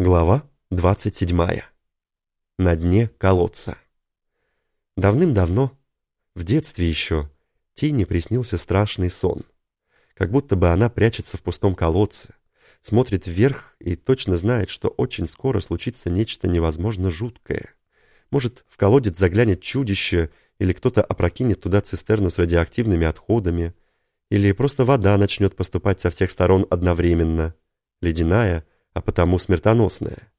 Глава 27. На дне колодца. Давным-давно, в детстве еще, Тине приснился страшный сон. Как будто бы она прячется в пустом колодце, смотрит вверх и точно знает, что очень скоро случится нечто невозможно жуткое. Может, в колодец заглянет чудище, или кто-то опрокинет туда цистерну с радиоактивными отходами, или просто вода начнет поступать со всех сторон одновременно, ледяная, а потому смертоносная.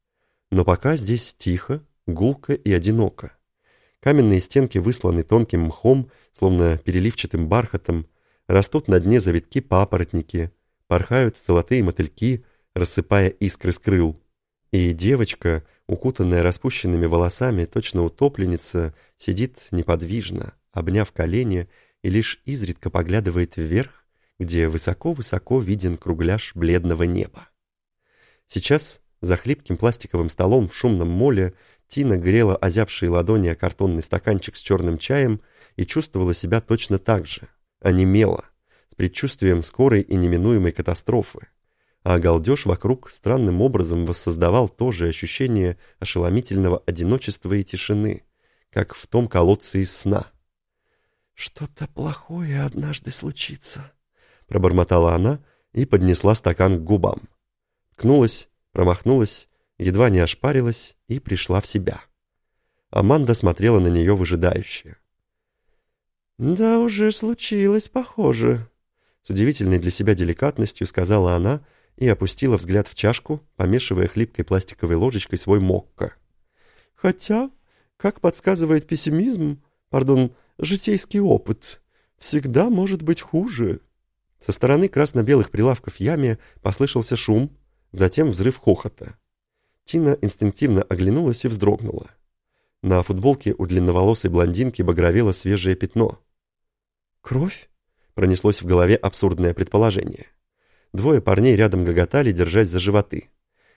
Но пока здесь тихо, гулко и одиноко. Каменные стенки высланы тонким мхом, словно переливчатым бархатом, растут на дне завитки папоротники, порхают золотые мотыльки, рассыпая искры с крыл. И девочка, укутанная распущенными волосами, точно утопленница, сидит неподвижно, обняв колени и лишь изредка поглядывает вверх, где высоко-высоко виден кругляш бледного неба. Сейчас за хлипким пластиковым столом в шумном моле Тина грела озябшие ладони о картонный стаканчик с черным чаем и чувствовала себя точно так же, онемела, с предчувствием скорой и неминуемой катастрофы. А галдеж вокруг странным образом воссоздавал то же ощущение ошеломительного одиночества и тишины, как в том колодце из сна. «Что-то плохое однажды случится», — пробормотала она и поднесла стакан к губам. Ткнулась, промахнулась, едва не ошпарилась и пришла в себя. Аманда смотрела на нее выжидающе. «Да уже случилось, похоже», — с удивительной для себя деликатностью сказала она и опустила взгляд в чашку, помешивая хлипкой пластиковой ложечкой свой мокко. «Хотя, как подсказывает пессимизм, пардон, житейский опыт, всегда может быть хуже». Со стороны красно-белых прилавков яме послышался шум, затем взрыв хохота. Тина инстинктивно оглянулась и вздрогнула. На футболке у длинноволосой блондинки багровело свежее пятно. «Кровь?» — пронеслось в голове абсурдное предположение. Двое парней рядом гоготали, держась за животы.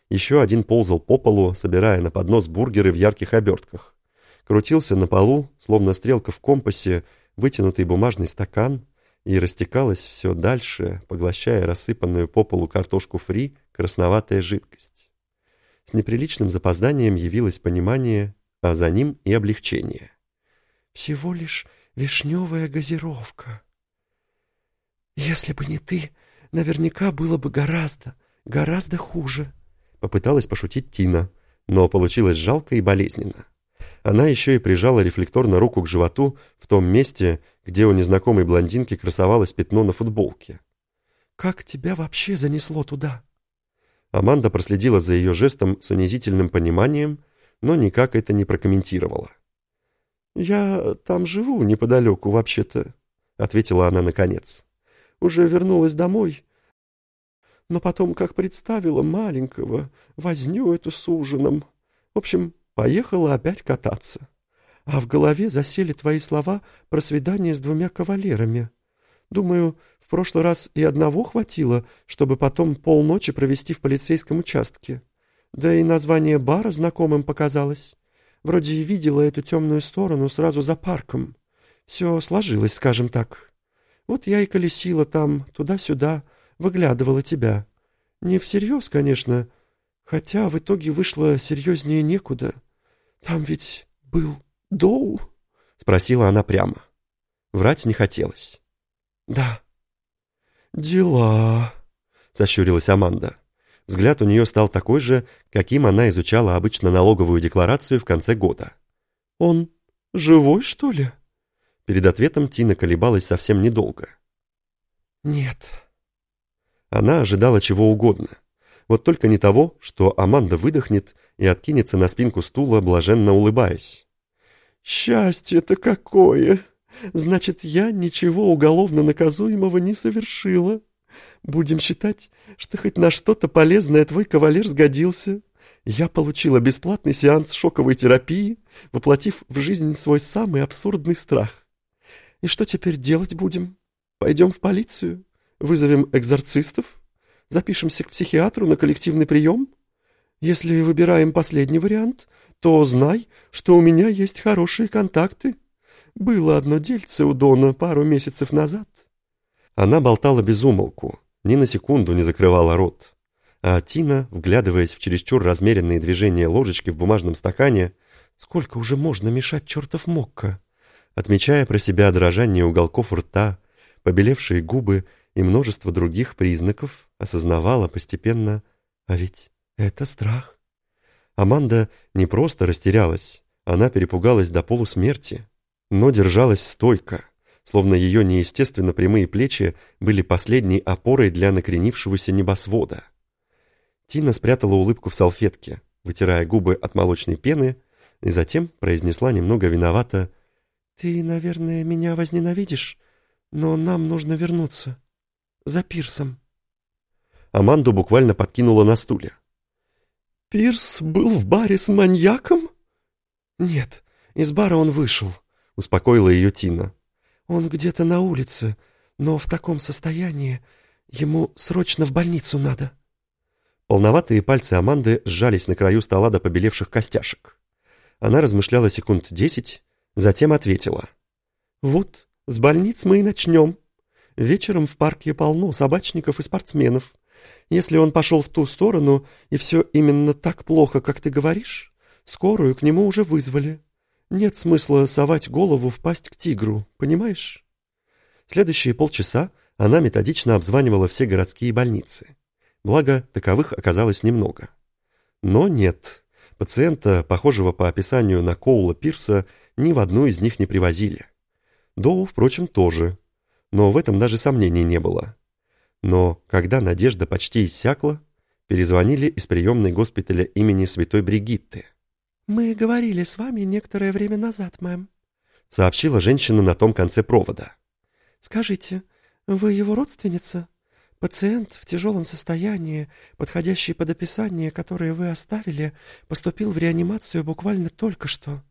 Еще один ползал по полу, собирая на поднос бургеры в ярких обертках. Крутился на полу, словно стрелка в компасе, вытянутый бумажный стакан, и растекалась все дальше, поглощая рассыпанную по полу картошку фри красноватая жидкость. С неприличным запозданием явилось понимание, а за ним и облегчение. «Всего лишь вишневая газировка. Если бы не ты, наверняка было бы гораздо, гораздо хуже», попыталась пошутить Тина, но получилось жалко и болезненно. Она еще и прижала рефлекторно руку к животу в том месте, где у незнакомой блондинки красовалось пятно на футболке. «Как тебя вообще занесло туда?» Аманда проследила за ее жестом с унизительным пониманием, но никак это не прокомментировала. «Я там живу неподалеку, вообще-то», — ответила она наконец. «Уже вернулась домой, но потом, как представила маленького, возню эту с ужином. В общем, поехала опять кататься. А в голове засели твои слова про свидание с двумя кавалерами. Думаю, прошлый раз и одного хватило, чтобы потом полночи провести в полицейском участке. Да и название бара знакомым показалось. Вроде и видела эту темную сторону сразу за парком. Все сложилось, скажем так. Вот я и колесила там, туда-сюда, выглядывала тебя. Не всерьез, конечно, хотя в итоге вышло серьезнее некуда. Там ведь был Доу? — спросила она прямо. Врать не хотелось. «Да», «Дела», — сощурилась Аманда. Взгляд у нее стал такой же, каким она изучала обычно налоговую декларацию в конце года. «Он живой, что ли?» Перед ответом Тина колебалась совсем недолго. «Нет». Она ожидала чего угодно. Вот только не того, что Аманда выдохнет и откинется на спинку стула, блаженно улыбаясь. «Счастье-то какое!» Значит, я ничего уголовно наказуемого не совершила. Будем считать, что хоть на что-то полезное твой кавалер сгодился. Я получила бесплатный сеанс шоковой терапии, воплотив в жизнь свой самый абсурдный страх. И что теперь делать будем? Пойдем в полицию? Вызовем экзорцистов? Запишемся к психиатру на коллективный прием? Если выбираем последний вариант, то знай, что у меня есть хорошие контакты. Было одно дельце у Дона пару месяцев назад». Она болтала без умолку, ни на секунду не закрывала рот. А Тина, вглядываясь в чересчур размеренные движения ложечки в бумажном стакане, «Сколько уже можно мешать чертов мокко?» Отмечая про себя дрожание уголков рта, побелевшие губы и множество других признаков, осознавала постепенно, а ведь это страх. Аманда не просто растерялась, она перепугалась до полусмерти, но держалась стойко, словно ее неестественно прямые плечи были последней опорой для накренившегося небосвода. Тина спрятала улыбку в салфетке, вытирая губы от молочной пены, и затем произнесла немного виновато «Ты, наверное, меня возненавидишь, но нам нужно вернуться. За пирсом». Аманду буквально подкинула на стуле. «Пирс был в баре с маньяком?» «Нет, из бара он вышел», — успокоила ее Тина. «Он где-то на улице, но в таком состоянии ему срочно в больницу надо». Полноватые пальцы Аманды сжались на краю стола до побелевших костяшек. Она размышляла секунд десять, затем ответила. «Вот, с больниц мы и начнем. Вечером в парке полно собачников и спортсменов. Если он пошел в ту сторону, и все именно так плохо, как ты говоришь, скорую к нему уже вызвали. Нет смысла совать голову в пасть к тигру, понимаешь? Следующие полчаса она методично обзванивала все городские больницы. Благо, таковых оказалось немного. Но нет, пациента, похожего по описанию на Коула Пирса, ни в одну из них не привозили. Доу, впрочем, тоже. Но в этом даже сомнений не было. Но когда надежда почти иссякла, перезвонили из приемной госпиталя имени Святой Бригитты. «Мы говорили с вами некоторое время назад, мэм», — сообщила женщина на том конце провода. «Скажите, вы его родственница? Пациент в тяжелом состоянии, подходящий под описание, которое вы оставили, поступил в реанимацию буквально только что.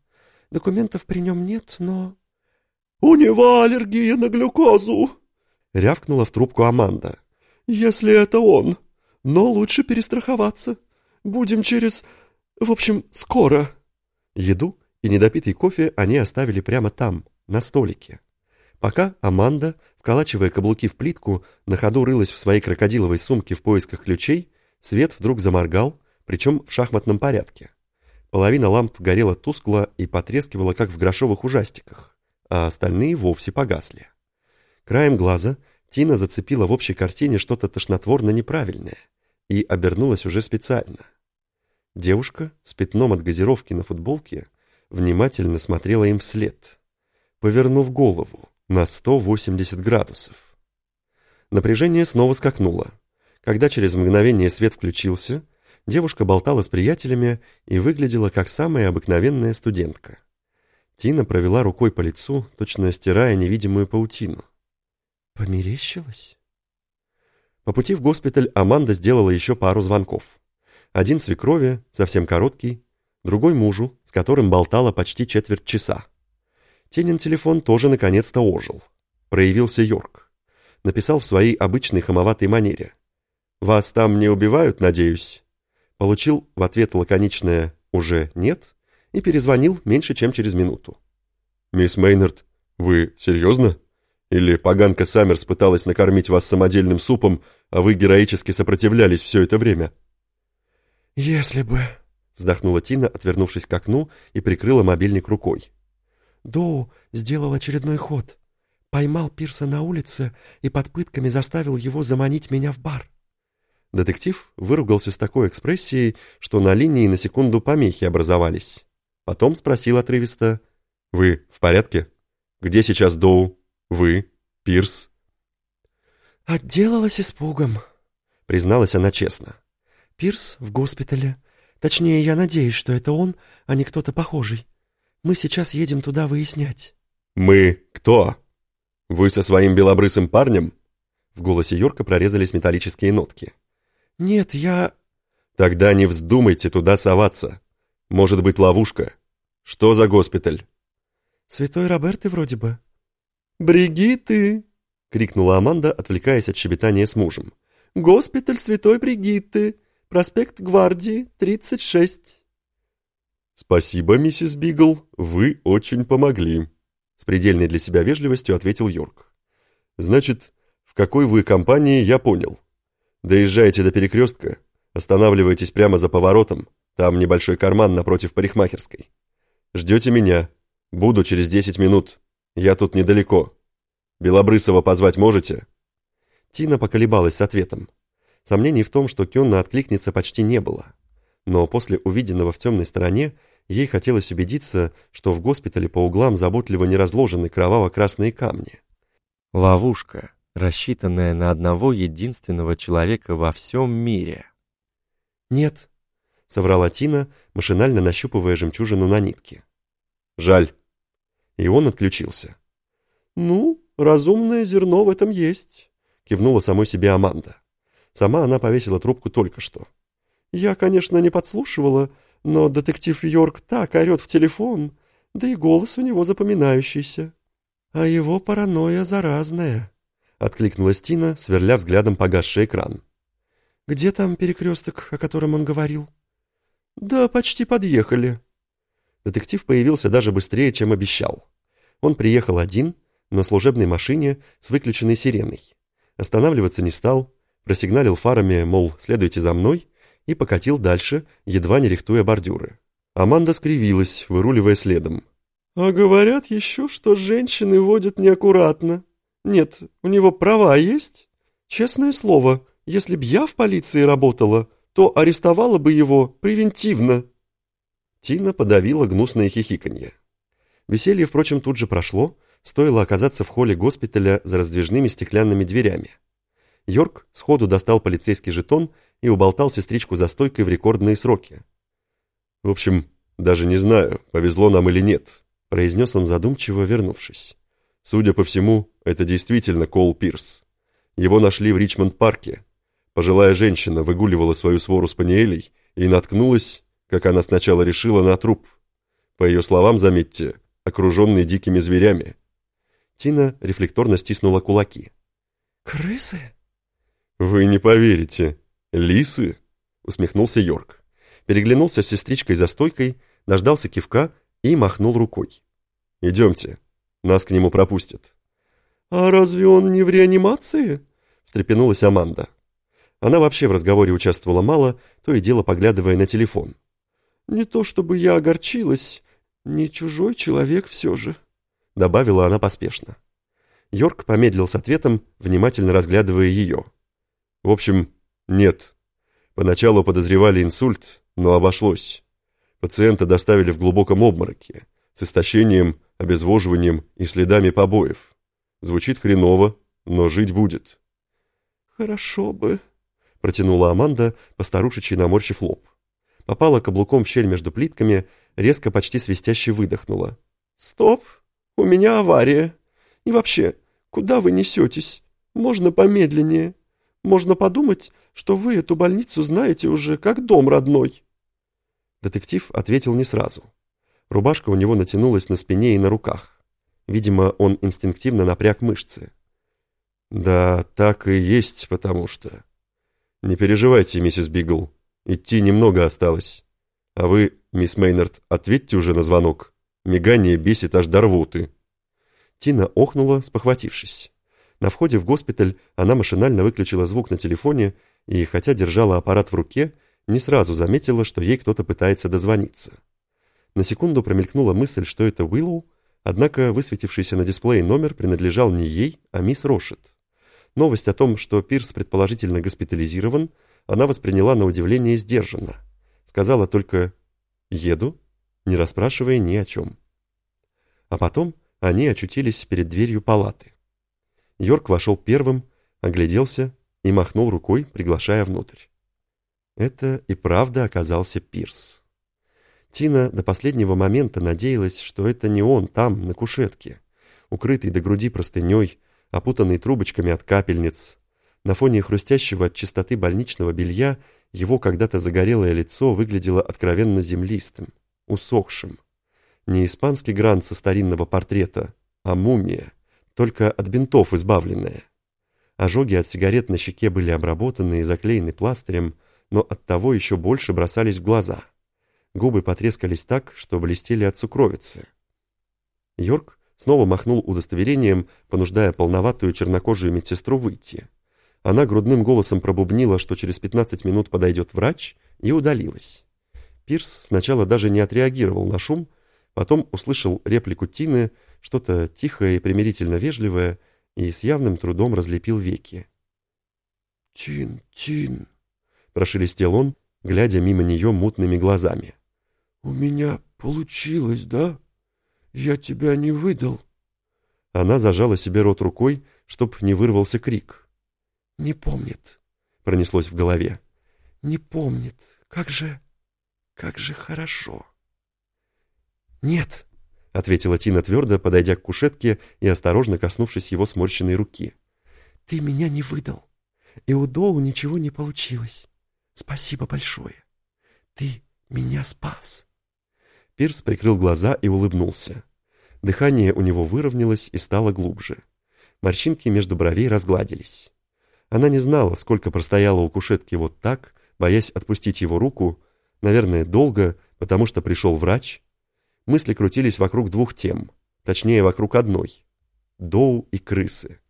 Документов при нем нет, но...» «У него аллергия на глюкозу!» — рявкнула в трубку Аманда. «Если это он. Но лучше перестраховаться. Будем через... В общем, скоро». Еду и недопитый кофе они оставили прямо там, на столике. Пока Аманда, вколачивая каблуки в плитку, на ходу рылась в своей крокодиловой сумке в поисках ключей, свет вдруг заморгал, причем в шахматном порядке. Половина ламп горела тускло и потрескивала, как в грошовых ужастиках, а остальные вовсе погасли. Краем глаза Тина зацепила в общей картине что-то тошнотворно неправильное и обернулась уже специально. Девушка с пятном от газировки на футболке внимательно смотрела им вслед, повернув голову на 180 градусов. Напряжение снова скакнуло. Когда через мгновение свет включился, девушка болтала с приятелями и выглядела как самая обыкновенная студентка. Тина провела рукой по лицу, точно стирая невидимую паутину. Померещилось? По пути в госпиталь Аманда сделала еще пару звонков. Один свекрови, совсем короткий, другой мужу, с которым болтала почти четверть часа. Тенин телефон тоже наконец-то ожил. Проявился Йорк. Написал в своей обычной хамоватой манере. «Вас там не убивают, надеюсь?» Получил в ответ лаконичное «уже нет» и перезвонил меньше, чем через минуту. «Мисс Мейнард, вы серьезно?» Или поганка Саммерс пыталась накормить вас самодельным супом, а вы героически сопротивлялись все это время?» «Если бы...» — вздохнула Тина, отвернувшись к окну и прикрыла мобильник рукой. «Доу сделал очередной ход. Поймал Пирса на улице и под пытками заставил его заманить меня в бар». Детектив выругался с такой экспрессией, что на линии на секунду помехи образовались. Потом спросил отрывисто, «Вы в порядке? Где сейчас Доу?» Вы, Пирс?» «Отделалась испугом», — призналась она честно. «Пирс в госпитале. Точнее, я надеюсь, что это он, а не кто-то похожий. Мы сейчас едем туда выяснять». «Мы кто? Вы со своим белобрысым парнем?» В голосе Йорка прорезались металлические нотки. «Нет, я...» «Тогда не вздумайте туда соваться. Может быть, ловушка. Что за госпиталь?» «Святой Роберты вроде бы», «Бригитты!» — крикнула Аманда, отвлекаясь от щебетания с мужем. «Госпиталь Святой Бригитты! Проспект Гвардии, 36!» «Спасибо, миссис Бигл, вы очень помогли», — с предельной для себя вежливостью ответил Йорк. «Значит, в какой вы компании, я понял. Доезжаете до перекрестка, Останавливайтесь прямо за поворотом, там небольшой карман напротив парикмахерской. Ждете меня. Буду через десять минут. Я тут недалеко. Белобрысова позвать можете?» Тина поколебалась с ответом. Сомнений в том, что Кённа откликнется, почти не было. Но после увиденного в темной стороне ей хотелось убедиться, что в госпитале по углам заботливо не разложены кроваво-красные камни. Ловушка, рассчитанная на одного единственного человека во всем мире. «Нет», — соврала Тина, машинально нащупывая жемчужину на нитке. «Жаль». И он отключился. «Ну, разумное зерно в этом есть», — кивнула самой себе Аманда. Сама она повесила трубку только что. «Я, конечно, не подслушивала, но детектив Йорк так орет в телефон, да и голос у него запоминающийся. А его паранойя заразная», — откликнулась Тина, сверля взглядом погасший экран. Где там перекресток, о котором он говорил? Да, почти подъехали. Детектив появился даже быстрее, чем обещал. Он приехал один, на служебной машине с выключенной сиреной. Останавливаться не стал, просигналил фарами, мол, следуйте за мной, и покатил дальше, едва не рихтуя бордюры. Аманда скривилась, выруливая следом. «А говорят еще, что женщины водят неаккуратно. Нет, у него права есть? Честное слово, если б я в полиции работала, то арестовала бы его превентивно». Тина подавила гнусное хихиканье. Веселье, впрочем, тут же прошло, стоило оказаться в холле госпиталя за раздвижными стеклянными дверями. Йорк сходу достал полицейский жетон и уболтал сестричку за стойкой в рекордные сроки. «В общем, даже не знаю, повезло нам или нет», произнес он задумчиво, вернувшись. «Судя по всему, это действительно Кол Пирс. Его нашли в Ричмонд-парке, Пожилая женщина выгуливала свою свору спаниелей и наткнулась, как она сначала решила, на труп. По ее словам, заметьте, окруженный дикими зверями. Тина рефлекторно стиснула кулаки. «Крысы?» «Вы не поверите. Лисы?» усмехнулся Йорк. Переглянулся с сестричкой за стойкой, дождался кивка и махнул рукой. «Идемте, нас к нему пропустят». «А разве он не в реанимации?» встрепенулась Аманда. Она вообще в разговоре участвовала мало, то и дело поглядывая на телефон. «Не то чтобы я огорчилась, не чужой человек все же», — добавила она поспешно. Йорк помедлил с ответом, внимательно разглядывая ее. «В общем, нет. Поначалу подозревали инсульт, но обошлось. Пациента доставили в глубоком обмороке, с истощением, обезвоживанием и следами побоев. Звучит хреново, но жить будет». «Хорошо бы», протянула Аманда, постарушечи наморщив лоб. Попала каблуком в щель между плитками, резко почти свистяще выдохнула. «Стоп! У меня авария! И вообще, куда вы несетесь? Можно помедленнее. Можно подумать, что вы эту больницу знаете уже как дом родной». Детектив ответил не сразу. Рубашка у него натянулась на спине и на руках. Видимо, он инстинктивно напряг мышцы. «Да, так и есть, потому что...» «Не переживайте, миссис Бигл. Идти немного осталось. А вы, мисс Мейнард, ответьте уже на звонок. Мигание бесит аж до рвоты». Тина охнула, спохватившись. На входе в госпиталь она машинально выключила звук на телефоне и, хотя держала аппарат в руке, не сразу заметила, что ей кто-то пытается дозвониться. На секунду промелькнула мысль, что это Уиллоу, однако высветившийся на дисплее номер принадлежал не ей, а мисс Рошет. Новость о том, что Пирс предположительно госпитализирован, она восприняла на удивление сдержанно. Сказала только «еду», не расспрашивая ни о чем. А потом они очутились перед дверью палаты. Йорк вошел первым, огляделся и махнул рукой, приглашая внутрь. Это и правда оказался Пирс. Тина до последнего момента надеялась, что это не он там, на кушетке, укрытый до груди простыней, опутанный трубочками от капельниц. На фоне хрустящего от чистоты больничного белья его когда-то загорелое лицо выглядело откровенно землистым, усохшим. Не испанский грант со старинного портрета, а мумия, только от бинтов избавленная. Ожоги от сигарет на щеке были обработаны и заклеены пластырем, но оттого еще больше бросались в глаза. Губы потрескались так, что блестели от сукровицы. Йорк снова махнул удостоверением, понуждая полноватую чернокожую медсестру выйти. Она грудным голосом пробубнила, что через 15 минут подойдет врач, и удалилась. Пирс сначала даже не отреагировал на шум, потом услышал реплику Тины, что-то тихое и примирительно вежливое, и с явным трудом разлепил веки. «Тин, Тин», — прошелестел он, глядя мимо нее мутными глазами. «У меня получилось, да? Я тебя не выдал». Она зажала себе рот рукой, чтоб не вырвался крик. «Не помнит», — пронеслось в голове. «Не помнит. Как же... как же хорошо». «Нет», — ответила Тина твердо, подойдя к кушетке и осторожно коснувшись его сморщенной руки. «Ты меня не выдал, и у Доу ничего не получилось. Спасибо большое. Ты меня спас». Пирс прикрыл глаза и улыбнулся. Дыхание у него выровнялось и стало глубже. Морщинки между бровей разгладились. Она не знала, сколько простояла у кушетки вот так, боясь отпустить его руку, наверное, долго, потому что пришел врач. Мысли крутились вокруг двух тем, точнее, вокруг одной — Доу и крысы.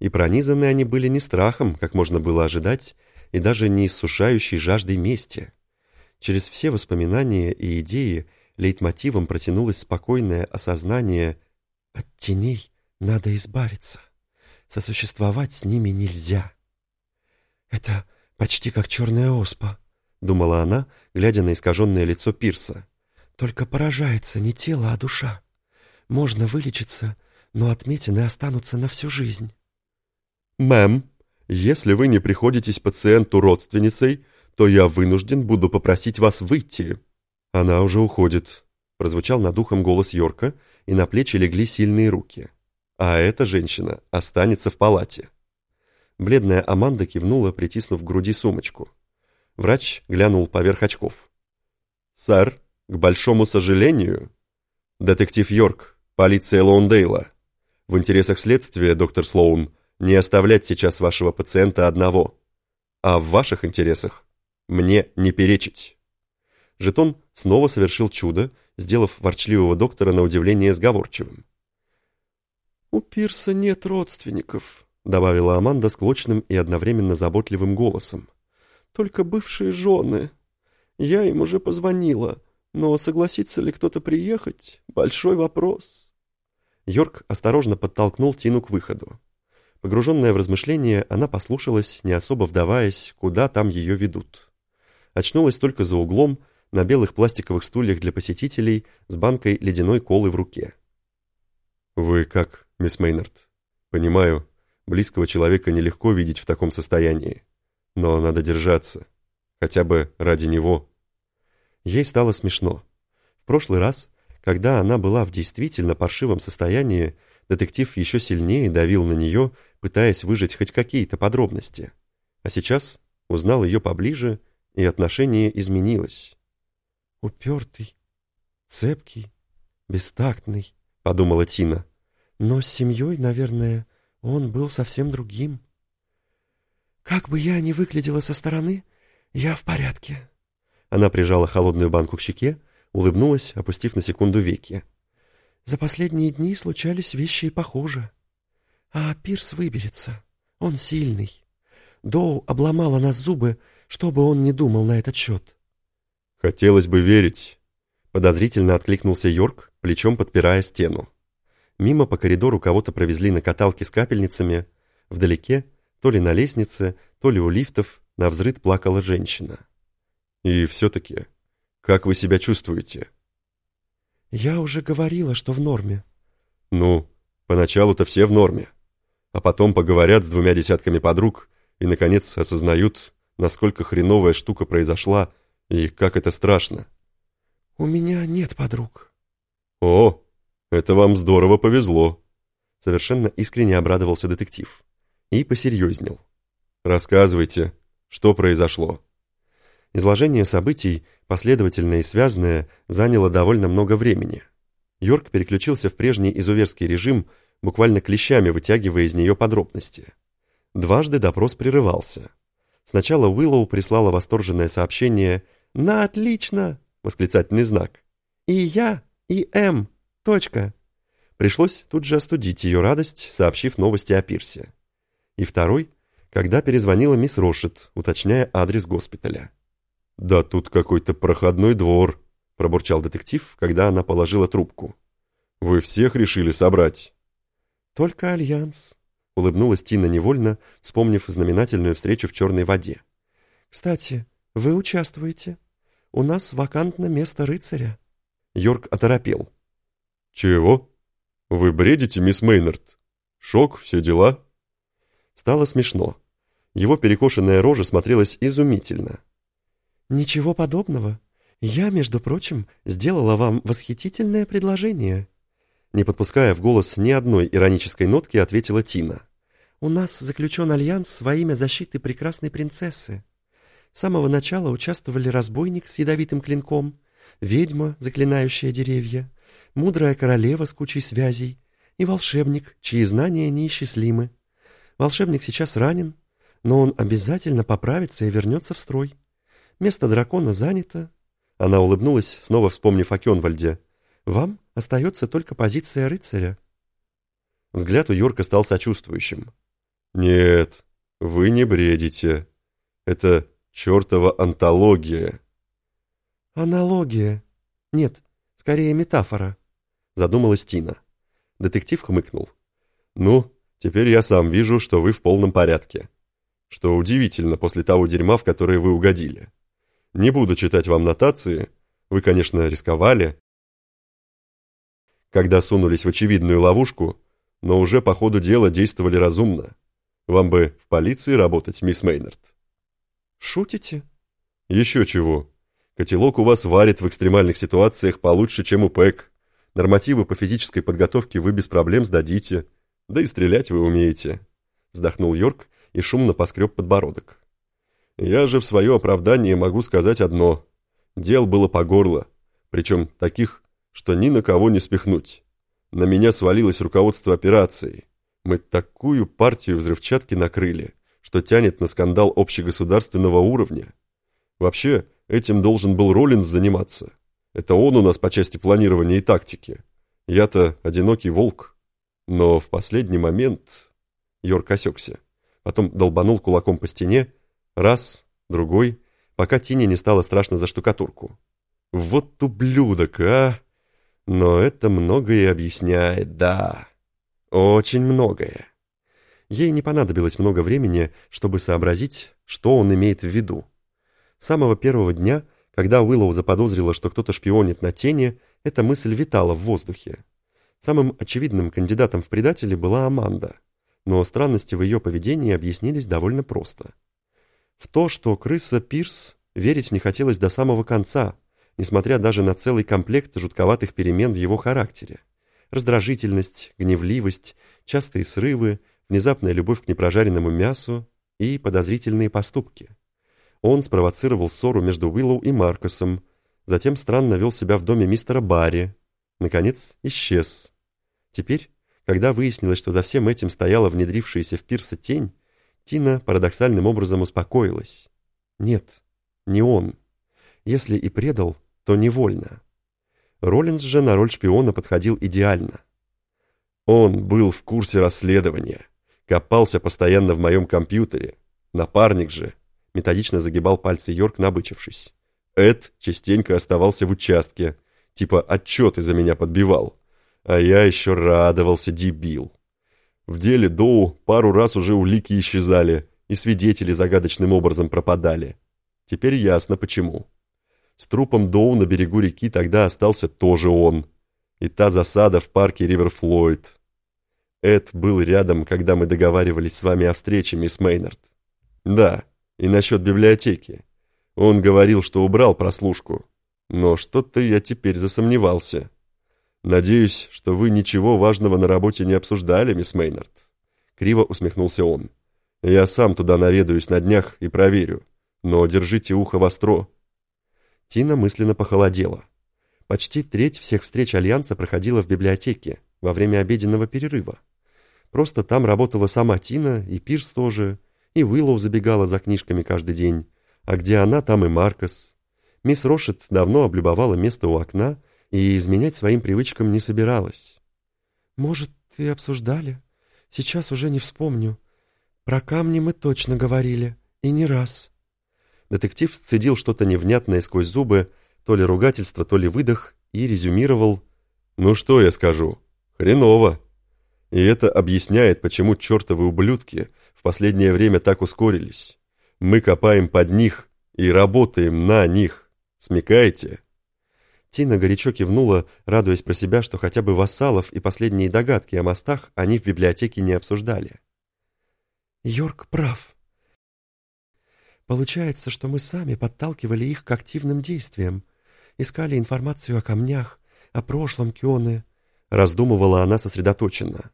И пронизаны они были не страхом, как можно было ожидать, и даже не иссушающей жаждой мести. Через все воспоминания и идеи лейтмотивом протянулось спокойное осознание «от теней надо избавиться, сосуществовать с ними нельзя». «Это почти как черная оспа», — думала она, глядя на искаженное лицо Пирса. «Только поражается не тело, а душа. Можно вылечиться, но отметины останутся на всю жизнь». «Мэм, если вы не приходитесь пациенту родственницей, то я вынужден буду попросить вас выйти». «Она уже уходит», — прозвучал над ухом голос Йорка, и на плечи легли сильные руки. «А эта женщина останется в палате». Бледная Аманда кивнула, притиснув к груди сумочку. Врач глянул поверх очков. «Сэр, к большому сожалению...» «Детектив Йорк, полиция Лоундейла. В интересах следствия, доктор Слоун, не оставлять сейчас вашего пациента одного. А в ваших интересах мне не перечить». Жетон снова совершил чудо, сделав ворчливого доктора на удивление сговорчивым. «У Пирса нет родственников», — добавила Аманда склочным и одновременно заботливым голосом. «Только бывшие жены. Я им уже позвонила, но согласится ли кто-то приехать — большой вопрос». Йорк осторожно подтолкнул Тину к выходу. Погруженная в размышления, она послушалась, не особо вдаваясь, куда там ее ведут. Очнулась только за углом, на белых пластиковых стульях для посетителей с банкой ледяной колы в руке. «Вы как, мисс Мейнард? Понимаю, Близкого человека нелегко видеть в таком состоянии. Но надо держаться. Хотя бы ради него. Ей стало смешно. В прошлый раз, когда она была в действительно паршивом состоянии, детектив еще сильнее давил на нее, пытаясь выжать хоть какие-то подробности. А сейчас узнал ее поближе, и отношение изменилось. «Упертый, цепкий, бестактный», — подумала Тина. «Но с семьей, наверное, он был совсем другим. «Как бы я ни выглядела со стороны, я в порядке». Она прижала холодную банку к щеке, улыбнулась, опустив на секунду веки. «За последние дни случались вещи и похуже. А Пирс выберется. Он сильный. Доу обломала нас зубы, чтобы он не думал на этот счет». «Хотелось бы верить», — подозрительно откликнулся Йорк, плечом подпирая стену. Мимо по коридору кого-то провезли на каталке с капельницами. Вдалеке, то ли на лестнице, то ли у лифтов, на взрыд плакала женщина. «И все-таки, как вы себя чувствуете?» «Я уже говорила, что в норме». «Ну, поначалу-то все в норме. А потом поговорят с двумя десятками подруг и, наконец, осознают, насколько хреновая штука произошла и как это страшно». «У меня нет подруг». «О, «Это вам здорово повезло», — совершенно искренне обрадовался детектив. И посерьезнел. «Рассказывайте, что произошло?» Изложение событий, последовательное и связанное, заняло довольно много времени. Йорк переключился в прежний изуверский режим, буквально клещами вытягивая из нее подробности. Дважды допрос прерывался. Сначала Уиллоу прислала восторженное сообщение «На отлично!» — восклицательный знак. «И я, и М, Точка. Пришлось тут же остудить ее радость, сообщив новости о пирсе. И второй, когда перезвонила мисс Рошет, уточняя адрес госпиталя. «Да тут какой-то проходной двор», — пробурчал детектив, когда она положила трубку. «Вы всех решили собрать?» «Только Альянс», — улыбнулась Тина невольно, вспомнив знаменательную встречу в черной воде. «Кстати, вы участвуете. У нас вакантно место рыцаря». Йорк оторопел. «Чего? Вы бредите, мисс Мейнард? Шок, все дела?» Стало смешно. Его перекошенная рожа смотрелась изумительно. «Ничего подобного. Я, между прочим, сделала вам восхитительное предложение». Не подпуская в голос ни одной иронической нотки, ответила Тина. «У нас заключен альянс во имя защиты прекрасной принцессы. С самого начала участвовали разбойник с ядовитым клинком, ведьма, заклинающая деревья, мудрая королева с кучей связей и волшебник, чьи знания неисчислимы. Волшебник сейчас ранен, но он обязательно поправится и вернется в строй. Место дракона занято». Она улыбнулась, снова вспомнив о Кенвальде. «Вам остается только позиция рыцаря». Взгляд у Йорка стал сочувствующим. «Нет, вы не бредите. Это чертова антология». «Аналогия. Нет, скорее метафора», — задумалась Тина. Детектив хмыкнул. «Ну, теперь я сам вижу, что вы в полном порядке что удивительно после того дерьма, в которое вы угодили. Не буду читать вам нотации, вы, конечно, рисковали, когда сунулись в очевидную ловушку, но уже по ходу дела действовали разумно. Вам бы в полиции работать, мисс Мейнард. Шутите? Еще чего. Котелок у вас варит в экстремальных ситуациях получше, чем у ПЭК. Нормативы по физической подготовке вы без проблем сдадите. Да и стрелять вы умеете. Вздохнул Йорк и шумно поскреб подбородок. «Я же в свое оправдание могу сказать одно. Дел было по горло, причем таких, что ни на кого не спихнуть. На меня свалилось руководство операцией. Мы такую партию взрывчатки накрыли, что тянет на скандал общегосударственного уровня. Вообще, этим должен был Роллинс заниматься. Это он у нас по части планирования и тактики. Я-то одинокий волк. Но в последний момент... Йорк осекся потом долбанул кулаком по стене, раз, другой, пока Тине не стало страшно за штукатурку. Вот ублюдок, а! Но это многое объясняет, да. Очень многое. Ей не понадобилось много времени, чтобы сообразить, что он имеет в виду. С самого первого дня, когда Уиллоу заподозрила, что кто-то шпионит на тени, эта мысль витала в воздухе. Самым очевидным кандидатом в предатели была Аманда но странности в ее поведении объяснились довольно просто. В то, что крыса Пирс верить не хотелось до самого конца, несмотря даже на целый комплект жутковатых перемен в его характере. Раздражительность, гневливость, частые срывы, внезапная любовь к непрожаренному мясу и подозрительные поступки. Он спровоцировал ссору между Уиллоу и Маркосом, затем странно вел себя в доме мистера Барри, наконец исчез. Теперь когда выяснилось, что за всем этим стояла внедрившаяся в пирса тень, Тина парадоксальным образом успокоилась. Нет, не он. Если и предал, то невольно. Роллинс же на роль шпиона подходил идеально. Он был в курсе расследования, копался постоянно в моем компьютере. Напарник же методично загибал пальцы Йорк, набычившись. Эд частенько оставался в участке, типа отчеты за меня подбивал. А я еще радовался, дебил. В деле Доу пару раз уже улики исчезали, и свидетели загадочным образом пропадали. Теперь ясно почему. С трупом Доу на берегу реки тогда остался тоже он. И та засада в парке Риверфлойд. Эд был рядом, когда мы договаривались с вами о встрече, мисс Мейнард. Да, и насчет библиотеки. Он говорил, что убрал прослушку. Но что-то я теперь засомневался. «Надеюсь, что вы ничего важного на работе не обсуждали, мисс Мейнард?» Криво усмехнулся он. «Я сам туда наведаюсь на днях и проверю, но держите ухо востро». Тина мысленно похолодела. Почти треть всех встреч Альянса проходила в библиотеке во время обеденного перерыва. Просто там работала сама Тина, и Пирс тоже, и Уиллоу забегала за книжками каждый день. А где она, там и Маркос. Мисс Рошет давно облюбовала место у окна, и изменять своим привычкам не собиралась. «Может, и обсуждали. Сейчас уже не вспомню. «Про камни мы точно говорили, и не раз». Детектив сцедил что-то невнятное сквозь зубы, то ли ругательство, то ли выдох, и резюмировал. «Ну что я скажу? Хреново. И это объясняет, почему чертовы ублюдки последнее время так ускорились. Мы копаем под них и работаем на них. Смекаете?» Тина горячо кивнула, радуясь про себя, что хотя бы вассалов и последние догадки о мостах они в библиотеке не обсуждали. Йорк прав. Получается, что мы сами подталкивали их к активным действиям, искали информацию о камнях, о прошлом Кионы. Раздумывала она сосредоточенно.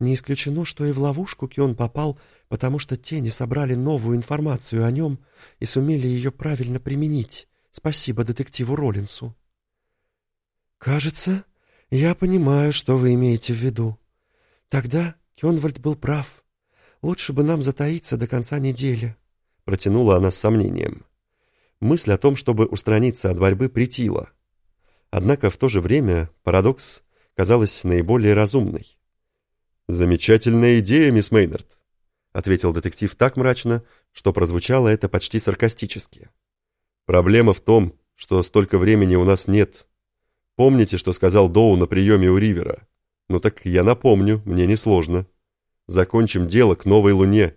Не исключено, что и в ловушку Кион попал, потому что тени собрали новую информацию о нем и сумели ее правильно применить. Спасибо детективу Роллинсу. «Кажется, я понимаю, что вы имеете в виду. Тогда Кёнвальд был прав. Лучше бы нам затаиться до конца недели», — протянула она с сомнением. Мысль о том, чтобы устраниться от борьбы, притила. Однако в то же время парадокс казалась наиболее разумной. «Замечательная идея, мисс Мейнард», — ответил детектив так мрачно, что прозвучало это почти саркастически. «Проблема в том, что столько времени у нас нет, Помните, что сказал Доу на приеме у Ривера? Ну так я напомню, мне несложно. Закончим дело к новой луне.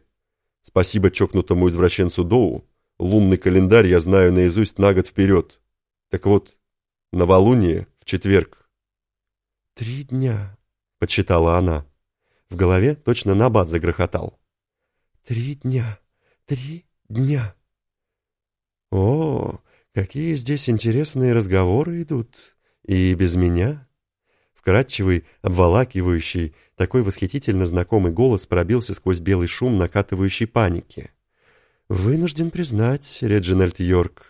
Спасибо чокнутому извращенцу Доу. Лунный календарь я знаю наизусть на год вперед. Так вот, новолуние в четверг. «Три дня», — подсчитала она. В голове точно набат загрохотал. «Три дня, три дня». «О, какие здесь интересные разговоры идут», и без меня? Вкрадчивый, обволакивающий, такой восхитительно знакомый голос пробился сквозь белый шум накатывающей паники. «Вынужден признать, Реджинальд Йорк,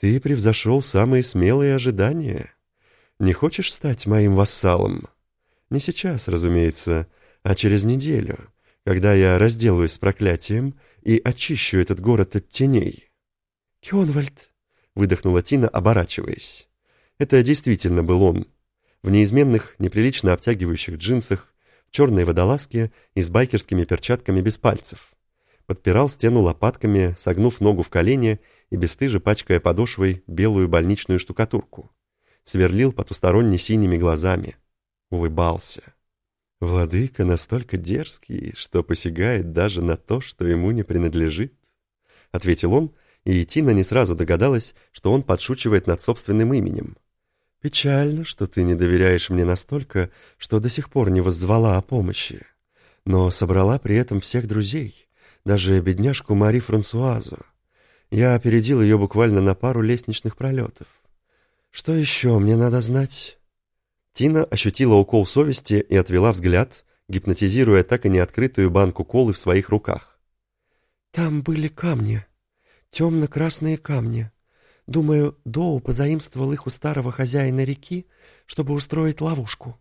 ты превзошел самые смелые ожидания. Не хочешь стать моим вассалом? Не сейчас, разумеется, а через неделю, когда я разделаюсь с проклятием и очищу этот город от теней». «Кёнвальд», — выдохнула Тина, оборачиваясь. Это действительно был он. В неизменных, неприлично обтягивающих джинсах, в черной водолазке и с байкерскими перчатками без пальцев. Подпирал стену лопатками, согнув ногу в колени и бесстыже пачкая подошвой белую больничную штукатурку. Сверлил потусторонне синими глазами. Улыбался. «Владыка настолько дерзкий, что посягает даже на то, что ему не принадлежит», — ответил он, и Тина не сразу догадалась, что он подшучивает над собственным именем. Печально, что ты не доверяешь мне настолько, что до сих пор не воззвала о помощи. Но собрала при этом всех друзей, даже бедняжку Мари Франсуазу. Я опередил ее буквально на пару лестничных пролетов. Что еще мне надо знать?» Тина ощутила укол совести и отвела взгляд, гипнотизируя так и не открытую банку колы в своих руках. «Там были камни, темно-красные камни. Думаю, Доу позаимствовал их у старого хозяина реки, чтобы устроить ловушку.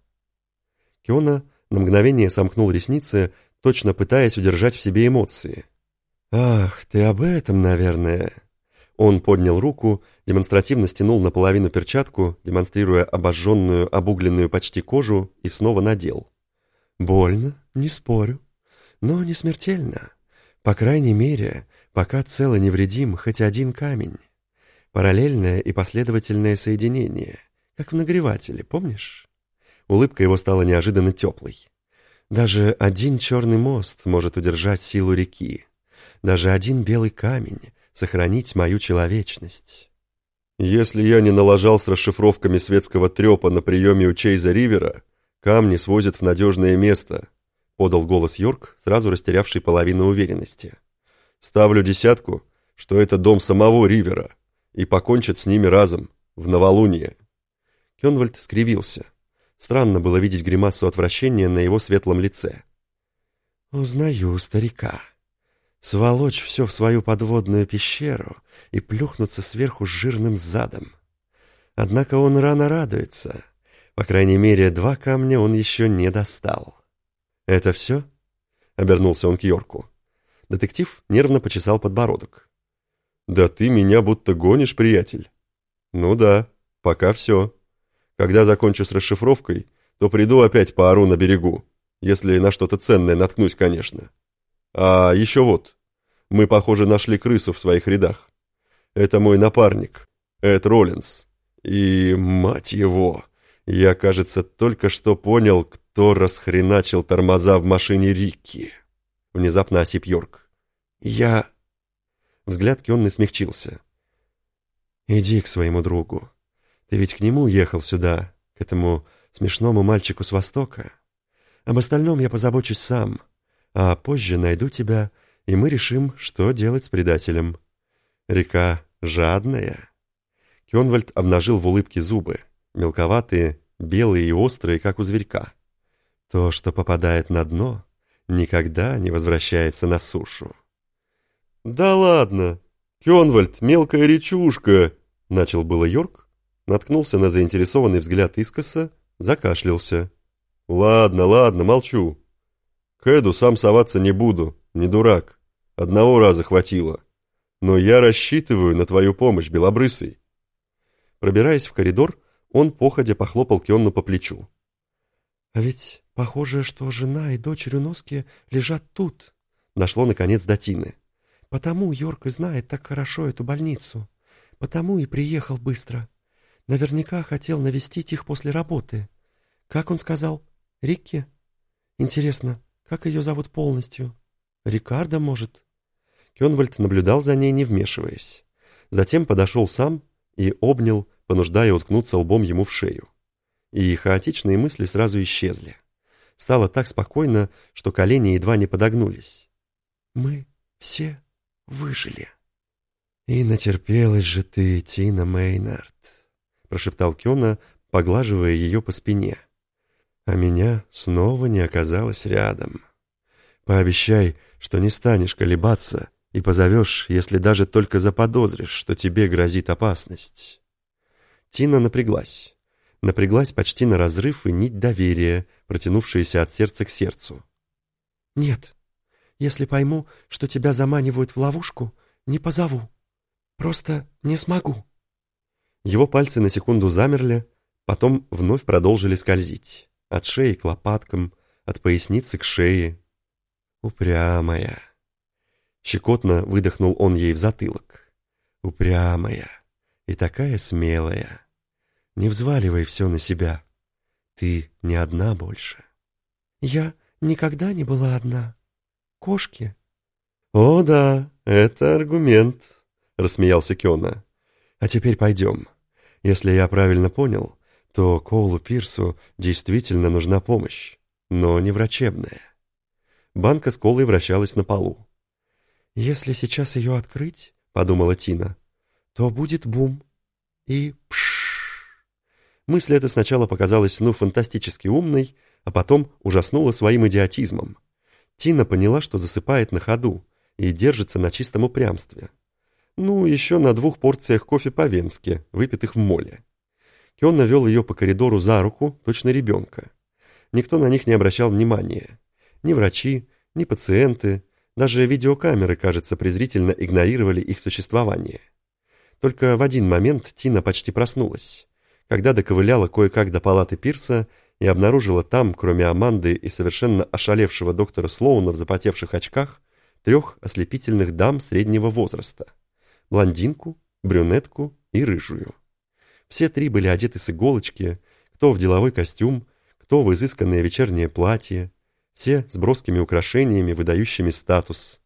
Киона на мгновение сомкнул ресницы, точно пытаясь удержать в себе эмоции. «Ах, ты об этом, наверное». Он поднял руку, демонстративно стянул наполовину перчатку, демонстрируя обожженную, обугленную почти кожу, и снова надел. «Больно, не спорю, но не смертельно. По крайней мере, пока цел и невредим хоть один камень. Параллельное и последовательное соединение, как в нагревателе, помнишь? Улыбка его стала неожиданно теплой. Даже один черный мост может удержать силу реки. Даже один белый камень сохранить мою человечность. Если я не налажал с расшифровками светского трепа на приеме у Чейза Ривера, камни свозят в надежное место, подал голос Йорк, сразу растерявший половину уверенности. Ставлю десятку, что это дом самого Ривера и покончат с ними разом, в новолуние. Кенвальд скривился. Странно было видеть гримасу отвращения на его светлом лице. «Узнаю старика. Сволочь все в свою подводную пещеру и плюхнуться сверху с жирным задом. Однако он рано радуется. По крайней мере, два камня он еще не достал. «Это все?» — обернулся он к Йорку. Детектив нервно почесал подбородок. «Да ты меня будто гонишь, приятель». «Ну да, пока все. Когда закончу с расшифровкой, то приду опять поору на берегу, если на что-то ценное наткнусь, конечно. А еще вот, мы, похоже, нашли крысу в своих рядах. Это мой напарник, Эд Роллинс. И, мать его, я, кажется, только что понял, кто расхреначил тормоза в машине Рикки. Внезапно осип Йорк. Я... Взгляд Кенны смягчился. «Иди к своему другу. Ты ведь к нему ехал сюда, к этому смешному мальчику с Востока. Об остальном я позабочусь сам, а позже найду тебя, и мы решим, что делать с предателем. Река жадная». Кенвальд обнажил в улыбке зубы, мелковатые, белые и острые, как у зверька. То, что попадает на дно, никогда не возвращается на сушу. «Да ладно! Кенвальд, мелкая речушка!» Начал было Йорк, наткнулся на заинтересованный взгляд искоса, закашлялся. «Ладно, ладно, молчу. К Эду сам соваться не буду, не дурак. Одного раза хватило. Но я рассчитываю на твою помощь, Белобрысый». Пробираясь в коридор, он походя похлопал Кионну по плечу. «А ведь похоже, что жена и дочь Рюноски лежат тут», — нашло, наконец, до Тины. «Потому Йорк и знает так хорошо эту больницу. Потому и приехал быстро. Наверняка хотел навестить их после работы. Как он сказал? Рикки? Интересно, как ее зовут полностью? Рикардо, может?» Кенвальд наблюдал за ней, не вмешиваясь. Затем подошел сам и обнял, понуждая уткнуться лбом ему в шею. И хаотичные мысли сразу исчезли. Стало так спокойно, что колени едва не подогнулись. «Мы все выжили». «И натерпелась же ты, Тина Мейнард», — прошептал Кёна, поглаживая ее по спине. «А меня снова не оказалось рядом. Пообещай, что не станешь колебаться и позовешь, если даже только заподозришь, что тебе грозит опасность». Тина напряглась. Напряглась почти на разрыв и нить доверия, протянувшаяся от сердца к сердцу. «Нет, если пойму, что тебя заманивают в ловушку, не позову. Просто не смогу». Его пальцы на секунду замерли, потом вновь продолжили скользить. От шеи к лопаткам, от поясницы к шее. «Упрямая!» Щекотно выдохнул он ей в затылок. «Упрямая!» и такая смелая. Не взваливай все на себя. Ты не одна больше. Я никогда не была одна. Кошки. О, да, это аргумент, рассмеялся Кёна. А теперь пойдем. Если я правильно понял, то Коулу Пирсу действительно нужна помощь, но не врачебная. Банка с колой вращалась на полу. «Если сейчас ее открыть, — подумала Тина, то будет бум. И пш. Мысль эта сначала показалась ну фантастически умной, а потом ужаснула своим идиотизмом. Тина поняла, что засыпает на ходу и держится на чистом упрямстве. Ну, еще на двух порциях кофе по-венски, выпитых в моле. Кион навел ее по коридору за руку, точно ребенка. Никто на них не обращал внимания. Ни врачи, ни пациенты, даже видеокамеры, кажется, презрительно игнорировали их существование. Только в один момент Тина почти проснулась, когда доковыляла кое-как до палаты Пирса и обнаружила там, кроме Аманды и совершенно ошалевшего доктора Слоуна в запотевших очках, трех ослепительных дам среднего возраста – блондинку, брюнетку и рыжую. Все три были одеты с иголочки, кто в деловой костюм, кто в изысканное вечернее платье, все с броскими украшениями, выдающими статус.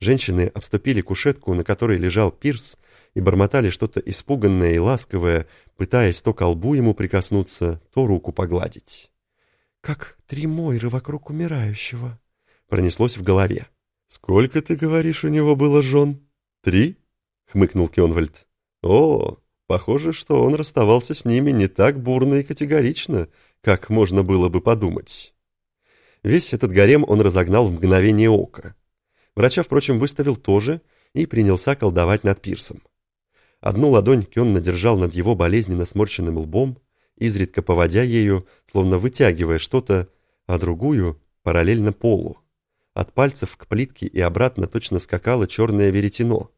Женщины обступили кушетку, на которой лежал Пирс, и бормотали что-то испуганное и ласковое, пытаясь то колбу ему прикоснуться, то руку погладить. «Как три Мойры вокруг умирающего», — пронеслось в голове. «Сколько, ты говоришь, у него было жен? Три?» — хмыкнул Кенвальд. «О, похоже, что он расставался с ними не так бурно и категорично, как можно было бы подумать». Весь этот гарем он разогнал в мгновение ока. Врача, впрочем, выставил тоже и принялся колдовать над пирсом. Одну ладонь Кенна держал над его болезненно сморщенным лбом, изредка поводя ею, словно вытягивая что-то, а другую — параллельно полу. От пальцев к плитке и обратно точно скакало черное веретено,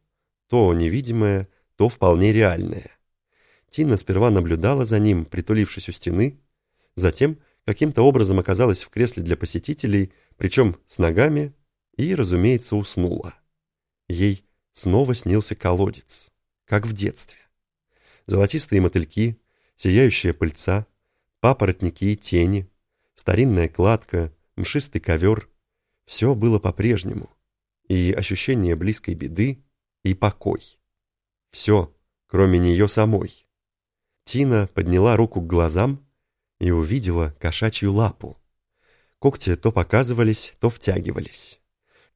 то невидимое, то вполне реальное. Тина сперва наблюдала за ним, притулившись у стены, затем каким-то образом оказалась в кресле для посетителей, причем с ногами и, разумеется, уснула. Ей снова снился колодец, как в детстве. Золотистые мотыльки, сияющая пыльца, папоротники и тени, старинная кладка, мшистый ковер — все было по-прежнему, и ощущение близкой беды, и покой. Все, кроме нее самой. Тина подняла руку к глазам и увидела кошачью лапу. Когти то показывались, то втягивались.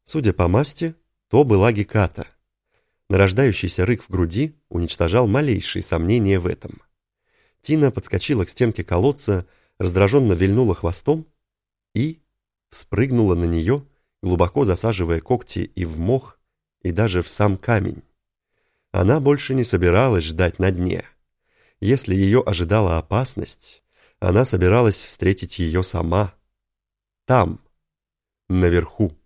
Судя по масти, то была геката. Нарождающийся рык в груди уничтожал малейшие сомнения в этом. Тина подскочила к стенке колодца, раздраженно вильнула хвостом и спрыгнула на нее, глубоко засаживая когти и в мох, и даже в сам камень. Она больше не собиралась ждать на дне. Если ее ожидала опасность, она собиралась встретить ее сама. Там, наверху.